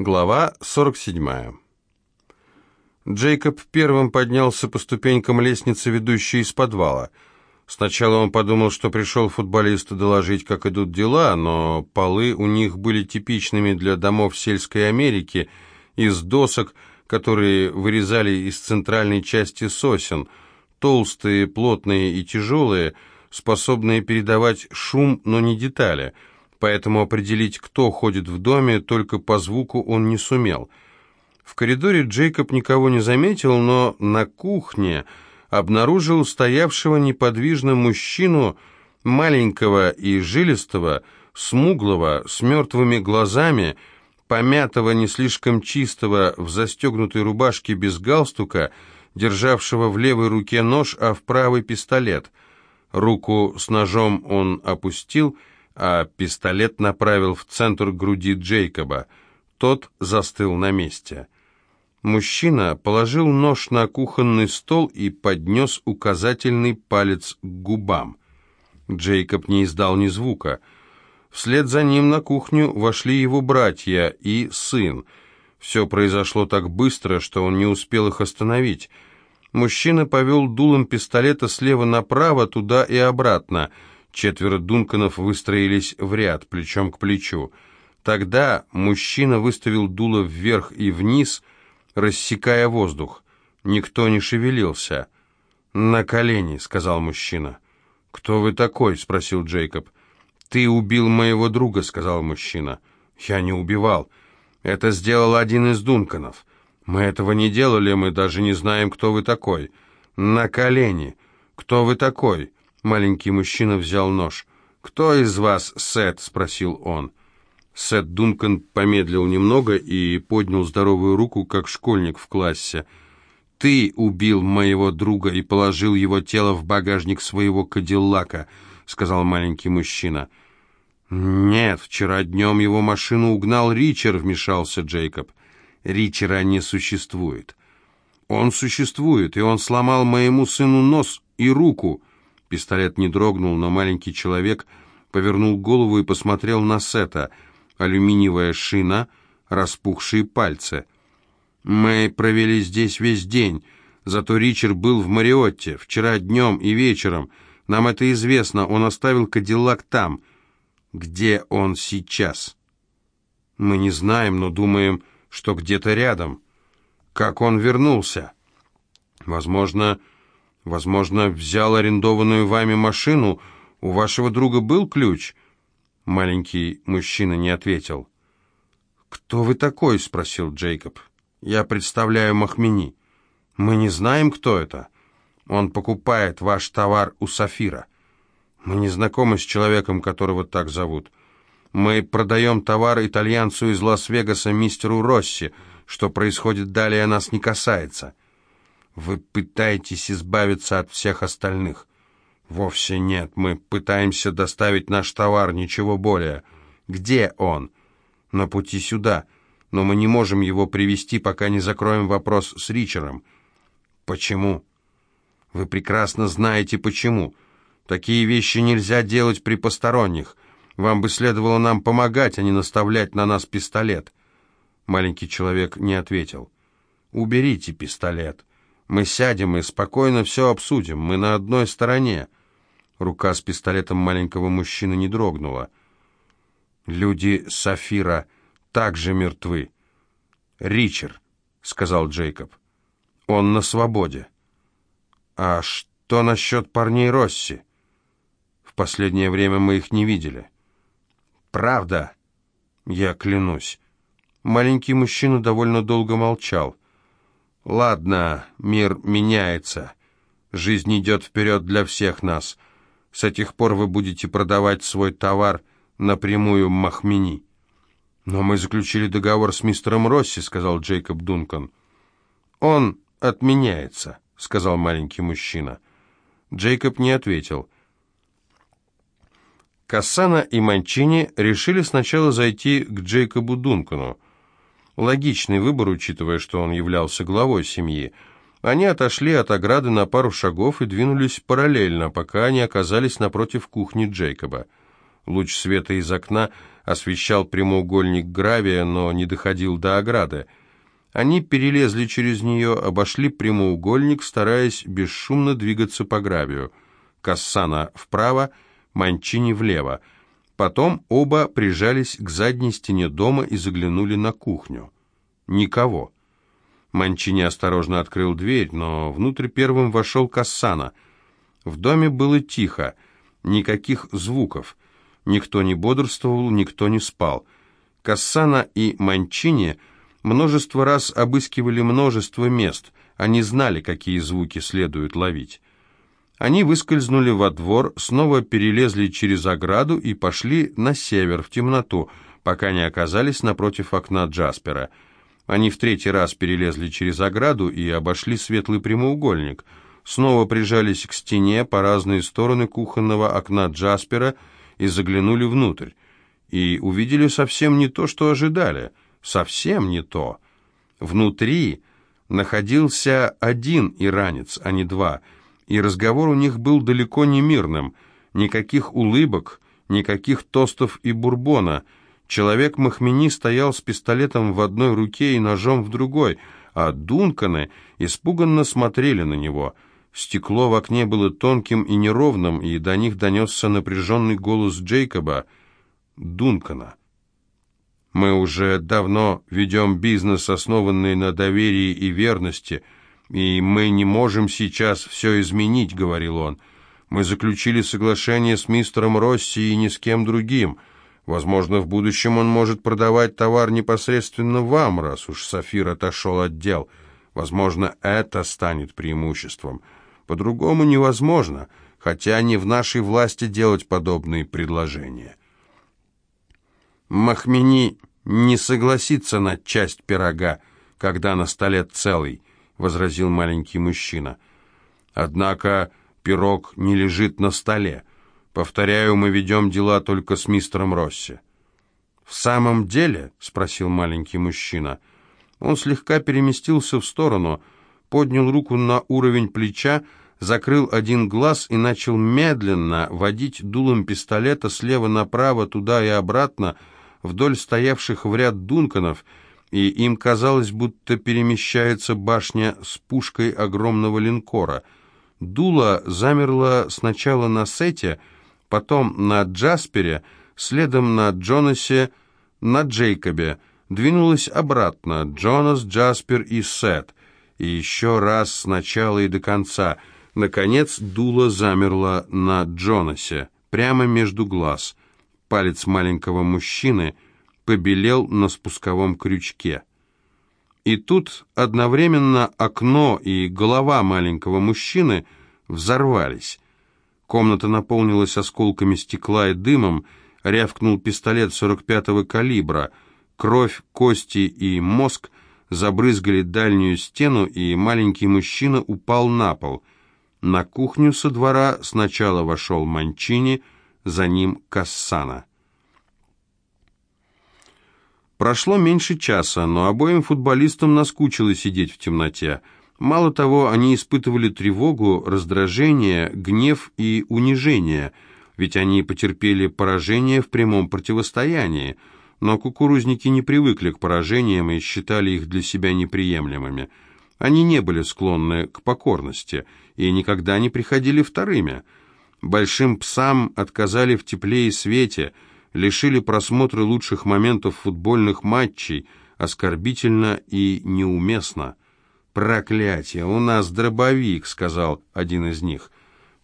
Глава 47. Джейкоб первым поднялся по ступенькам лестницы, ведущей из подвала. Сначала он подумал, что пришел футболист доложить, как идут дела, но полы у них были типичными для домов сельской Америки, из досок, которые вырезали из центральной части сосен, толстые, плотные и тяжелые, способные передавать шум, но не детали – поэтому определить, кто ходит в доме, только по звуку он не сумел. В коридоре Джейкоб никого не заметил, но на кухне обнаружил стоявшего неподвижно мужчину, маленького и жилистого, смуглого, с мертвыми глазами, помятого, не слишком чистого, в застегнутой рубашке без галстука, державшего в левой руке нож, а в правой пистолет. Руку с ножом он опустил а пистолет направил в центр груди Джейкоба. Тот застыл на месте. Мужчина положил нож на кухонный стол и поднес указательный палец к губам. Джейкоб не издал ни звука. Вслед за ним на кухню вошли его братья и сын. Все произошло так быстро, что он не успел их остановить. Мужчина повел дулом пистолета слева направо, туда и обратно — Четверо Дунканов выстроились в ряд, плечом к плечу. Тогда мужчина выставил дуло вверх и вниз, рассекая воздух. Никто не шевелился. «На колени», — сказал мужчина. «Кто вы такой?» — спросил Джейкоб. «Ты убил моего друга», — сказал мужчина. «Я не убивал. Это сделал один из Дунканов. Мы этого не делали, мы даже не знаем, кто вы такой. На колени. Кто вы такой?» Маленький мужчина взял нож. «Кто из вас Сет?» — спросил он. Сет Дункан помедлил немного и поднял здоровую руку, как школьник в классе. «Ты убил моего друга и положил его тело в багажник своего кадиллака», — сказал маленький мужчина. «Нет, вчера днем его машину угнал Ричер», — вмешался Джейкоб. «Ричера не существует». «Он существует, и он сломал моему сыну нос и руку». Пистолет не дрогнул, но маленький человек повернул голову и посмотрел на Сета. Алюминиевая шина, распухшие пальцы. «Мы провели здесь весь день. Зато Ричард был в Мариотте, вчера днем и вечером. Нам это известно, он оставил Кадиллак там. Где он сейчас?» «Мы не знаем, но думаем, что где-то рядом. Как он вернулся?» «Возможно, Возможно, взял арендованную вами машину. У вашего друга был ключ?» Маленький мужчина не ответил. «Кто вы такой?» — спросил Джейкоб. «Я представляю Махмени. Мы не знаем, кто это. Он покупает ваш товар у Сафира. Мы не знакомы с человеком, которого так зовут. Мы продаем товар итальянцу из Лас-Вегаса мистеру Росси. Что происходит далее, нас не касается». Вы пытаетесь избавиться от всех остальных. Вовсе нет, мы пытаемся доставить наш товар, ничего более. Где он? На пути сюда. Но мы не можем его привести, пока не закроем вопрос с Ричером. Почему? Вы прекрасно знаете почему. Такие вещи нельзя делать при посторонних. Вам бы следовало нам помогать, а не наставлять на нас пистолет. Маленький человек не ответил. Уберите пистолет. Мы сядем и спокойно все обсудим. Мы на одной стороне». Рука с пистолетом маленького мужчины не дрогнула. «Люди Сафира также мертвы». «Ричард», — сказал Джейкоб. «Он на свободе». «А что насчет парней Росси?» «В последнее время мы их не видели». «Правда?» «Я клянусь». Маленький мужчина довольно долго молчал. Ладно, мир меняется. Жизнь идет вперед для всех нас. С этих пор вы будете продавать свой товар напрямую Махмени. Но мы заключили договор с мистером Росси, сказал Джейкоб Дункан. Он отменяется, сказал маленький мужчина. Джейкоб не ответил. Кассана и Манчини решили сначала зайти к Джейкобу Дункану. Логичный выбор, учитывая, что он являлся главой семьи. Они отошли от ограды на пару шагов и двинулись параллельно, пока они оказались напротив кухни Джейкоба. Луч света из окна освещал прямоугольник гравия, но не доходил до ограды. Они перелезли через нее, обошли прямоугольник, стараясь бесшумно двигаться по гравию. Кассана вправо, Манчини влево. Потом оба прижались к задней стене дома и заглянули на кухню. Никого. Манчини осторожно открыл дверь, но внутрь первым вошел Кассана. В доме было тихо, никаких звуков. Никто не бодрствовал, никто не спал. Кассана и Манчини множество раз обыскивали множество мест. Они знали, какие звуки следует ловить. Они выскользнули во двор, снова перелезли через ограду и пошли на север, в темноту, пока не оказались напротив окна Джаспера. Они в третий раз перелезли через ограду и обошли светлый прямоугольник. Снова прижались к стене по разные стороны кухонного окна Джаспера и заглянули внутрь. И увидели совсем не то, что ожидали. Совсем не то. Внутри находился один иранец, а не два, и разговор у них был далеко не мирным. Никаких улыбок, никаких тостов и бурбона. Человек Махмени стоял с пистолетом в одной руке и ножом в другой, а Дунканы испуганно смотрели на него — Стекло в окне было тонким и неровным, и до них донесся напряженный голос Джейкоба Дункана. «Мы уже давно ведем бизнес, основанный на доверии и верности, и мы не можем сейчас все изменить», — говорил он. «Мы заключили соглашение с мистером Росси и ни с кем другим. Возможно, в будущем он может продавать товар непосредственно вам, раз уж Сафир отошел от дел. Возможно, это станет преимуществом». По-другому невозможно, хотя не в нашей власти делать подобные предложения. Махмени не согласится на часть пирога, когда на столе целый, возразил маленький мужчина. Однако пирог не лежит на столе. Повторяю, мы ведем дела только с мистером Росси. «В самом деле?» — спросил маленький мужчина. Он слегка переместился в сторону — поднял руку на уровень плеча, закрыл один глаз и начал медленно водить дулом пистолета слева направо, туда и обратно, вдоль стоявших в ряд дунканов, и им казалось, будто перемещается башня с пушкой огромного линкора. Дуло замерло сначала на Сете, потом на Джаспере, следом на Джонасе, на Джейкобе, двинулось обратно, Джонас, Джаспер и Сет и еще раз сначала и до конца. Наконец дуло замерло на Джонасе, прямо между глаз. Палец маленького мужчины побелел на спусковом крючке. И тут одновременно окно и голова маленького мужчины взорвались. Комната наполнилась осколками стекла и дымом, рявкнул пистолет 45-го калибра. Кровь, кости и мозг забрызгали дальнюю стену, и маленький мужчина упал на пол. На кухню со двора сначала вошел Манчини, за ним Кассана. Прошло меньше часа, но обоим футболистам наскучило сидеть в темноте. Мало того, они испытывали тревогу, раздражение, гнев и унижение, ведь они потерпели поражение в прямом противостоянии – но кукурузники не привыкли к поражениям и считали их для себя неприемлемыми. Они не были склонны к покорности и никогда не приходили вторыми. Большим псам отказали в тепле и свете, лишили просмотра лучших моментов футбольных матчей, оскорбительно и неуместно. «Проклятие! У нас дробовик», — сказал один из них.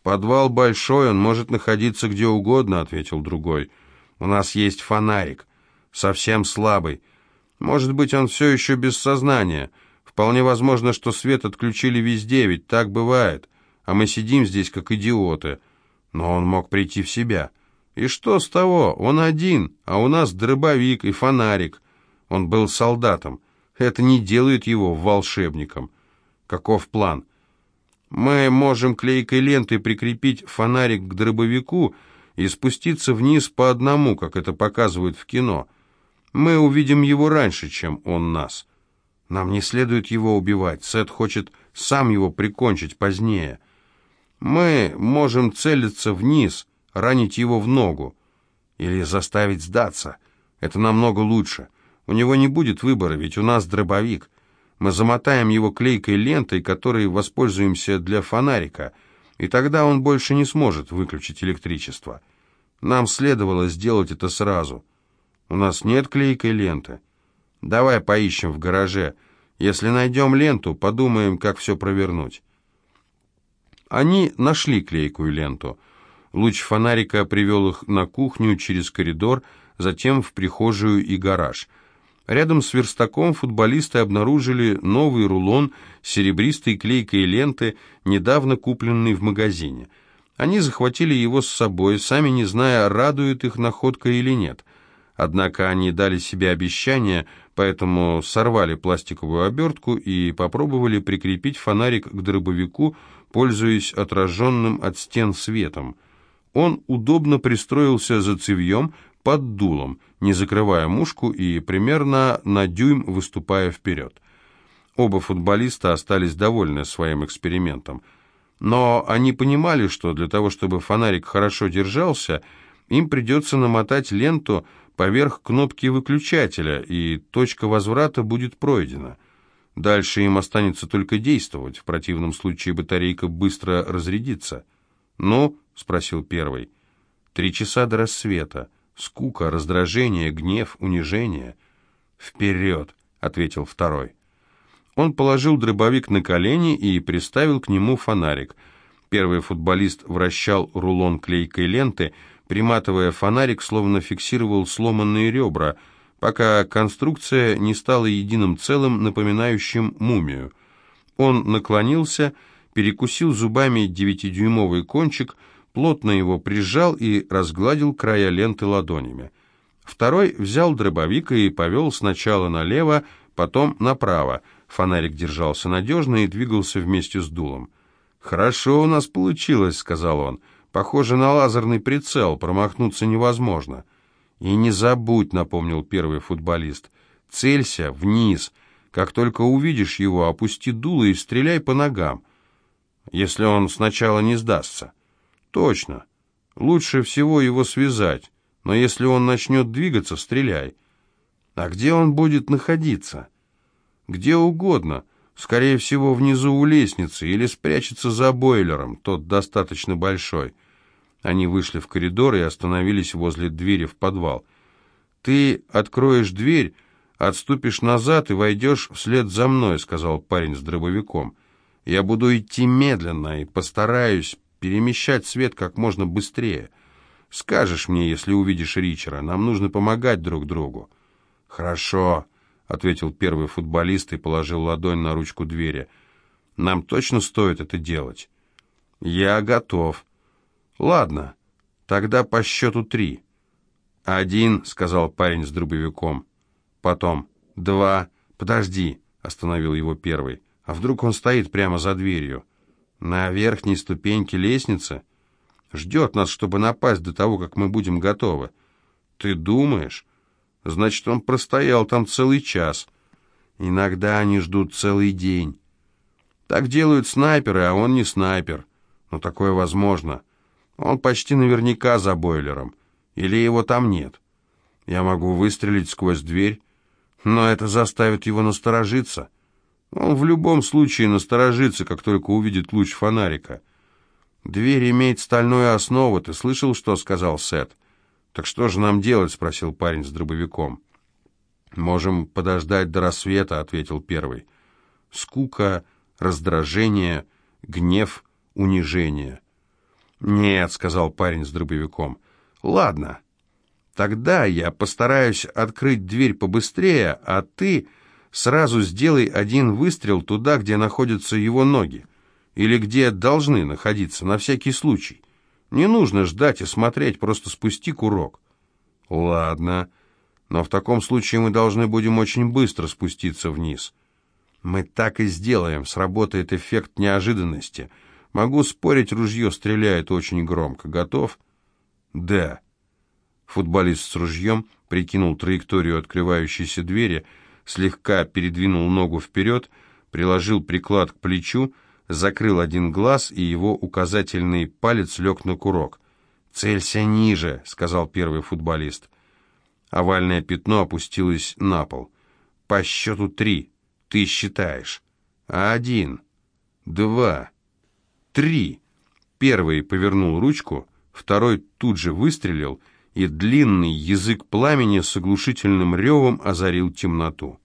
«Подвал большой, он может находиться где угодно», — ответил другой. «У нас есть фонарик» совсем слабый. Может быть, он все еще без сознания. Вполне возможно, что свет отключили везде, ведь так бывает. А мы сидим здесь, как идиоты. Но он мог прийти в себя. И что с того? Он один, а у нас дробовик и фонарик. Он был солдатом. Это не делает его волшебником. Каков план? Мы можем клейкой лентой прикрепить фонарик к дробовику и спуститься вниз по одному, как это показывают в кино. Мы увидим его раньше, чем он нас. Нам не следует его убивать. Сет хочет сам его прикончить позднее. Мы можем целиться вниз, ранить его в ногу. Или заставить сдаться. Это намного лучше. У него не будет выбора, ведь у нас дробовик. Мы замотаем его клейкой лентой, которой воспользуемся для фонарика, и тогда он больше не сможет выключить электричество. Нам следовало сделать это сразу. У нас нет клейкой ленты. Давай поищем в гараже. Если найдем ленту, подумаем, как все провернуть. Они нашли клейкую ленту. Луч фонарика привел их на кухню через коридор, затем в прихожую и гараж. Рядом с верстаком футболисты обнаружили новый рулон серебристой клейкой ленты, недавно купленный в магазине. Они захватили его с собой, сами не зная, радует их находка или нет. Однако они дали себе обещание, поэтому сорвали пластиковую обертку и попробовали прикрепить фонарик к дробовику, пользуясь отраженным от стен светом. Он удобно пристроился за цевьем под дулом, не закрывая мушку и примерно на дюйм выступая вперед. Оба футболиста остались довольны своим экспериментом. Но они понимали, что для того, чтобы фонарик хорошо держался, им придется намотать ленту поверх кнопки выключателя, и точка возврата будет пройдена. Дальше им останется только действовать, в противном случае батарейка быстро разрядится. «Ну?» — спросил первый. «Три часа до рассвета. Скука, раздражение, гнев, унижение». «Вперед!» — ответил второй. Он положил дробовик на колени и приставил к нему фонарик. Первый футболист вращал рулон клейкой ленты, приматывая фонарик, словно фиксировал сломанные ребра — пока конструкция не стала единым целым, напоминающим мумию. Он наклонился, перекусил зубами девятидюймовый кончик, плотно его прижал и разгладил края ленты ладонями. Второй взял дробовик и повел сначала налево, потом направо. Фонарик держался надежно и двигался вместе с дулом. «Хорошо у нас получилось», — сказал он. «Похоже на лазерный прицел, промахнуться невозможно». «И не забудь», — напомнил первый футболист, — «целься вниз. Как только увидишь его, опусти дуло и стреляй по ногам, если он сначала не сдастся». «Точно. Лучше всего его связать, но если он начнет двигаться, стреляй». «А где он будет находиться?» «Где угодно. Скорее всего, внизу у лестницы или спрячется за бойлером, тот достаточно большой». Они вышли в коридор и остановились возле двери в подвал. «Ты откроешь дверь, отступишь назад и войдешь вслед за мной», — сказал парень с дробовиком. «Я буду идти медленно и постараюсь перемещать свет как можно быстрее. Скажешь мне, если увидишь Ричера, нам нужно помогать друг другу». «Хорошо», — ответил первый футболист и положил ладонь на ручку двери. «Нам точно стоит это делать?» «Я готов». «Ладно, тогда по счету три». «Один», — сказал парень с дробовиком. Потом «два». «Подожди», — остановил его первый. «А вдруг он стоит прямо за дверью? На верхней ступеньке лестницы? Ждет нас, чтобы напасть до того, как мы будем готовы». «Ты думаешь?» «Значит, он простоял там целый час». «Иногда они ждут целый день». «Так делают снайперы, а он не снайпер». «Но такое возможно». Он почти наверняка за бойлером. Или его там нет. Я могу выстрелить сквозь дверь, но это заставит его насторожиться. Он в любом случае насторожится, как только увидит луч фонарика. «Дверь имеет стальную основу. Ты слышал, что сказал Сет?» «Так что же нам делать?» — спросил парень с дробовиком. «Можем подождать до рассвета», — ответил первый. «Скука, раздражение, гнев, унижение. «Нет», — сказал парень с дробовиком. «Ладно, тогда я постараюсь открыть дверь побыстрее, а ты сразу сделай один выстрел туда, где находятся его ноги, или где должны находиться, на всякий случай. Не нужно ждать и смотреть, просто спусти курок». «Ладно, но в таком случае мы должны будем очень быстро спуститься вниз». «Мы так и сделаем, сработает эффект неожиданности». Могу спорить, ружье стреляет очень громко. Готов? Да. Футболист с ружьем прикинул траекторию открывающейся двери, слегка передвинул ногу вперед, приложил приклад к плечу, закрыл один глаз, и его указательный палец лег на курок. «Целься ниже», — сказал первый футболист. Овальное пятно опустилось на пол. «По счету три. Ты считаешь. Один, два, три». Первый повернул ручку, второй тут же выстрелил, и длинный язык пламени с оглушительным ревом озарил темноту.